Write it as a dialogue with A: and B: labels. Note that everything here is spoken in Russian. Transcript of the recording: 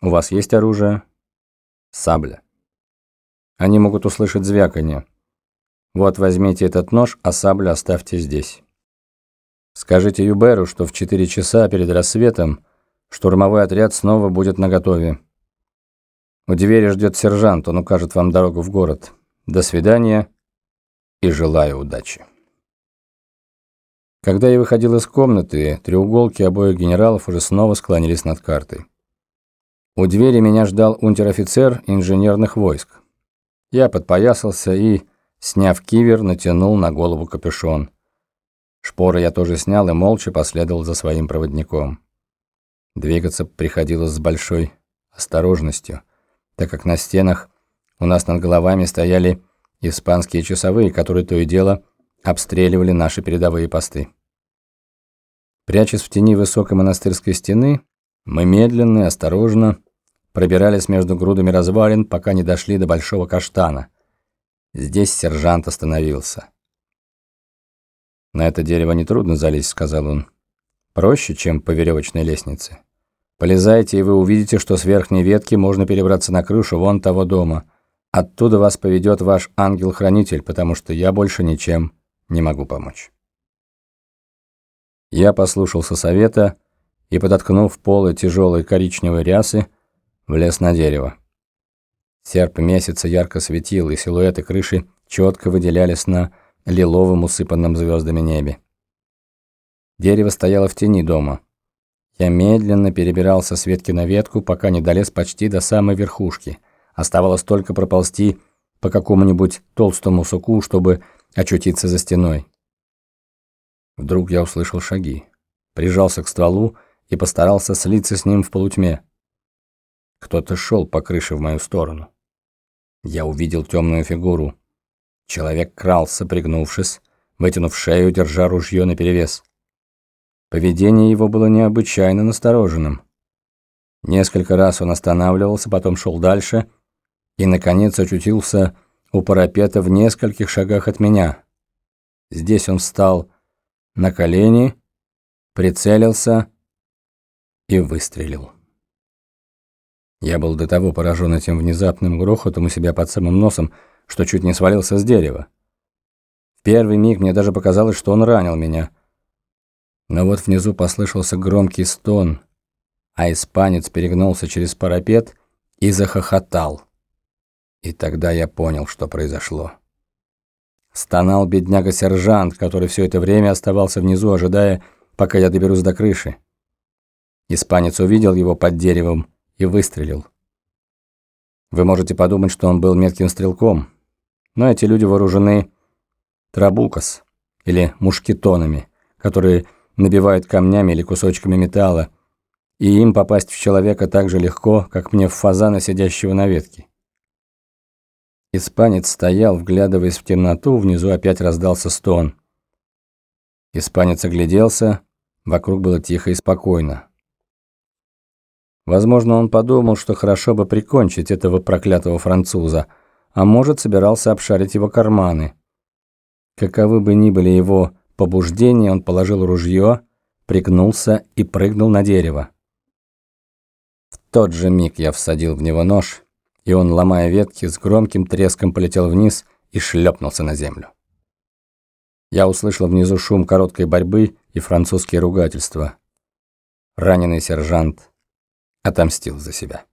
A: У вас есть оружие? Сабля. Они могут услышать звяканье. Вот возьмите этот нож, а саблю оставьте здесь. Скажите Юберу, что в 4 часа перед рассветом штурмовой отряд снова будет наготове. У двери ждет сержант, он укажет вам дорогу в город. До свидания и желаю удачи. Когда я выходил из комнаты, треуголки обоих генералов уже снова склонились над картой. У двери меня ждал унтер-офицер инженерных войск. Я подпоясался и, сняв кивер, натянул на голову капюшон. Шпоры я тоже снял и молча последовал за своим проводником. Двигаться приходилось с большой осторожностью, так как на стенах у нас над головами стояли испанские часовые, которые то и дело обстреливали наши передовые посты. Прячась в тени высокой монастырской стены, мы медленно и осторожно пробирались между грудами развалин, пока не дошли до большого каштана. Здесь сержант остановился. «На это дерево нетрудно залезть», — сказал он. «Проще, чем по веревочной лестнице. Полезайте, и вы увидите, что с верхней ветки можно перебраться на крышу вон того дома. Оттуда вас поведет ваш ангел-хранитель, потому что я больше ничем не могу помочь». Я послушался совета и, подоткнув полы тяжелой коричневой рясы, влез на дерево. Серп месяца ярко светил, и силуэты крыши четко выделялись на лиловом усыпанном звездами небе. Дерево стояло в тени дома. Я медленно перебирался с ветки на ветку, пока не долез почти до самой верхушки. Оставалось только проползти по какому-нибудь толстому суку, чтобы очутиться за стеной. Вдруг я услышал шаги, прижался к стволу и постарался слиться с ним в полутьме. Кто-то шел по крыше в мою сторону. Я увидел темную фигуру. Человек крался, пригнувшись, вытянув шею, держа ружье наперевес. Поведение его было необычайно настороженным. Несколько раз он останавливался, потом шел дальше и, наконец, очутился у парапета в нескольких шагах от меня. Здесь он встал на колени, прицелился и выстрелил. Я был до того поражен этим внезапным грохотом у себя под самым носом, что чуть не свалился с дерева. В первый миг мне даже показалось, что он ранил меня. Но вот внизу послышался громкий стон, а испанец перегнулся через парапет и захохотал. И тогда я понял, что произошло. Стонал бедняга-сержант, который все это время оставался внизу, ожидая, пока я доберусь до крыши. Испанец увидел его под деревом и выстрелил. Вы можете подумать, что он был метким стрелком, но эти люди вооружены трабукас или мушкетонами, которые набивают камнями или кусочками металла, и им попасть в человека так же легко, как мне в фазана, сидящего на ветке. Испанец стоял, вглядываясь в темноту, внизу опять раздался стон. Испанец огляделся, вокруг было тихо и спокойно. Возможно, он подумал, что хорошо бы прикончить этого проклятого француза, а может, собирался обшарить его карманы. Каковы бы ни были его побуждения, он положил ружье, пригнулся и прыгнул на дерево. В тот же миг я всадил в него нож и он, ломая ветки, с громким треском полетел вниз и шлепнулся на землю. Я услышал внизу шум короткой борьбы и французские ругательства. Раненый сержант отомстил за себя.